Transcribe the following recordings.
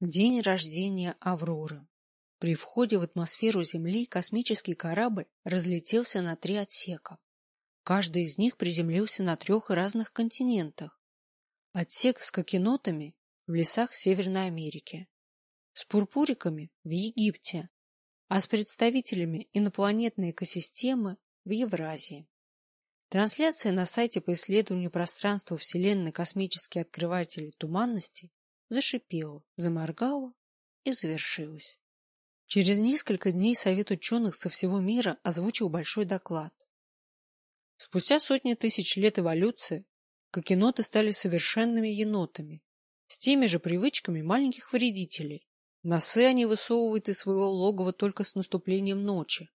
День рождения Авроры. При входе в атмосферу Земли космический корабль разлетелся на три отсека. Каждый из них приземлился на трех разных континентах. Отсек с кокенотами в лесах Северной Америки, с пурпуриками в Египте, а с представителями инопланетной экосистемы в Евразии. Трансляция на сайте по исследованию пространства Вселенной космические открыватели туманности зашипела, заморгала и завершилась. Через несколько дней Совет ученых со всего мира озвучил большой доклад. Спустя сотни тысяч лет эволюции кокеноты стали совершенными енотами, с теми же привычками маленьких вредителей. Носы они высовывают из своего логова только с наступлением ночи.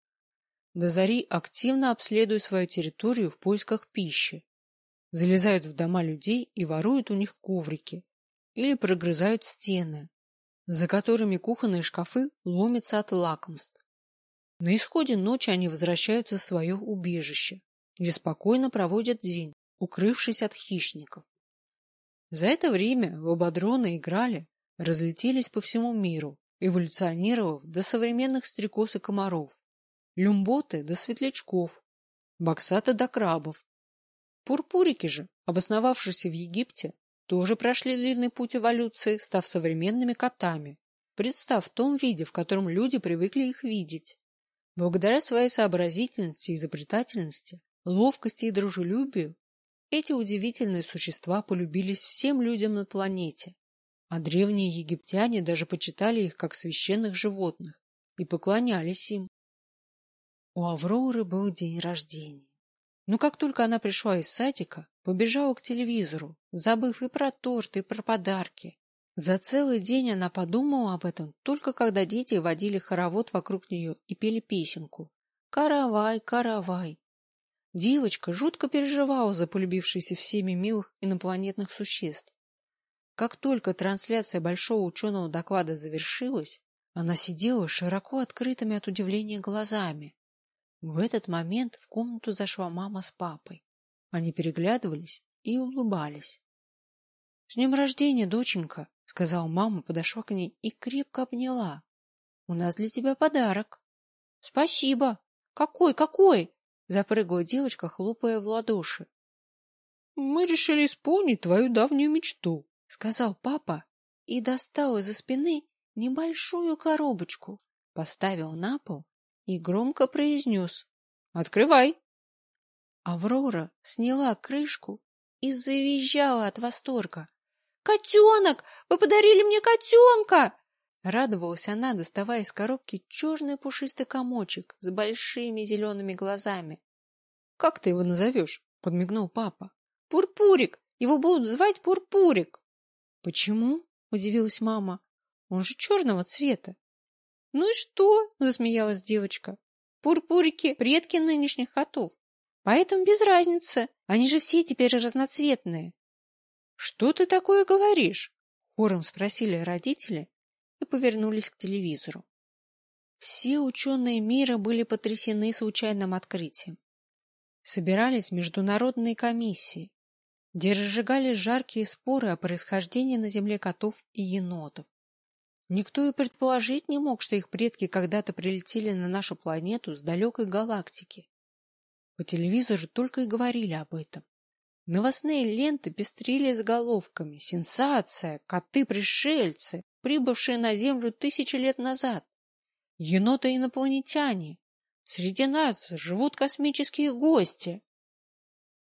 До зари активно обследуют свою территорию в поисках пищи. Залезают в дома людей и воруют у них коврики, или прогрызают стены, за которыми кухонные шкафы ломятся от лакомств. На исходе ночи они возвращаются в свое убежище, где спокойно проводят день, укрывшись от хищников. За это время лободроны играли, разлетелись по всему миру, эволюционировав до современных стрекоз и комаров, люмботы до светлячков, боксаты до крабов. Пурпурики же, обосновавшиеся в Египте, тоже прошли длинный путь эволюции, став современными котами, представ в том виде, в котором люди привыкли их видеть. Благодаря своей сообразительности изобретательности, ловкости и дружелюбию, эти удивительные существа полюбились всем людям на планете, а древние египтяне даже почитали их как священных животных и поклонялись им. У Авроры был день рождения. Но как только она пришла из садика, побежала к телевизору, забыв и про торт, и про подарки. За целый день она подумала об этом только когда дети водили хоровод вокруг нее и пели песенку «Каравай, каравай». Девочка жутко переживала за полюбившихся всеми милых инопланетных существ. Как только трансляция большого ученого доклада завершилась, она сидела широко открытыми от удивления глазами. В этот момент в комнату зашла мама с папой. Они переглядывались и улыбались. — С днем рождения, доченька! — сказала мама, подошла к ней и крепко обняла. — У нас для тебя подарок. — Спасибо! Какой, какой? — запрыгала девочка, хлопая в ладоши. — Мы решили исполнить твою давнюю мечту, — сказал папа и достал из-за спины небольшую коробочку, поставил на пол и громко произнес «Открывай!». Аврора сняла крышку и завизжала от восторга. «Котенок! Вы подарили мне котенка!» Радовалась она, доставая из коробки черный пушистый комочек с большими зелеными глазами. — Как ты его назовешь? — подмигнул папа. — Пурпурик! Его будут звать Пурпурик! — Почему? — удивилась мама. — Он же черного цвета. Ну и что? засмеялась девочка. Пурпурики предки нынешних котов. Поэтому без разницы. Они же все теперь разноцветные. Что ты такое говоришь? хором спросили родители и повернулись к телевизору. Все ученые мира были потрясены случайным открытием. Собирались международные комиссии, где разжигались жаркие споры о происхождении на Земле котов и енотов. Никто и предположить не мог, что их предки когда-то прилетели на нашу планету с далекой галактики. По телевизору только и говорили об этом. Новостные ленты пестрили заголовками «Сенсация! Коты-пришельцы, прибывшие на Землю тысячи лет назад! Еноты-инопланетяне! Среди нас живут космические гости!»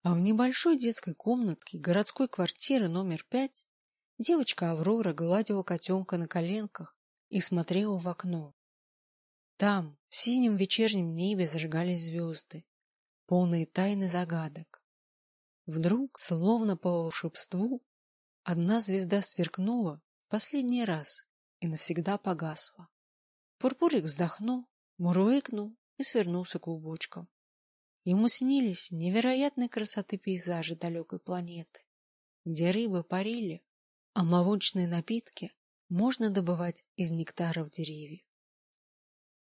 А в небольшой детской комнатке городской квартиры номер пять Девочка Аврора гладила котенка на коленках и смотрела в окно. Там, в синем вечернем небе, зажигались звезды, полные тайны загадок. Вдруг, словно по волшебству, одна звезда сверкнула последний раз и навсегда погасла. Пурпурик вздохнул, мурлыкнул и свернулся клубочком. Ему снились невероятной красоты пейзажи далекой планеты, где рыбы парили, а молочные напитки можно добывать из нектаров деревьев.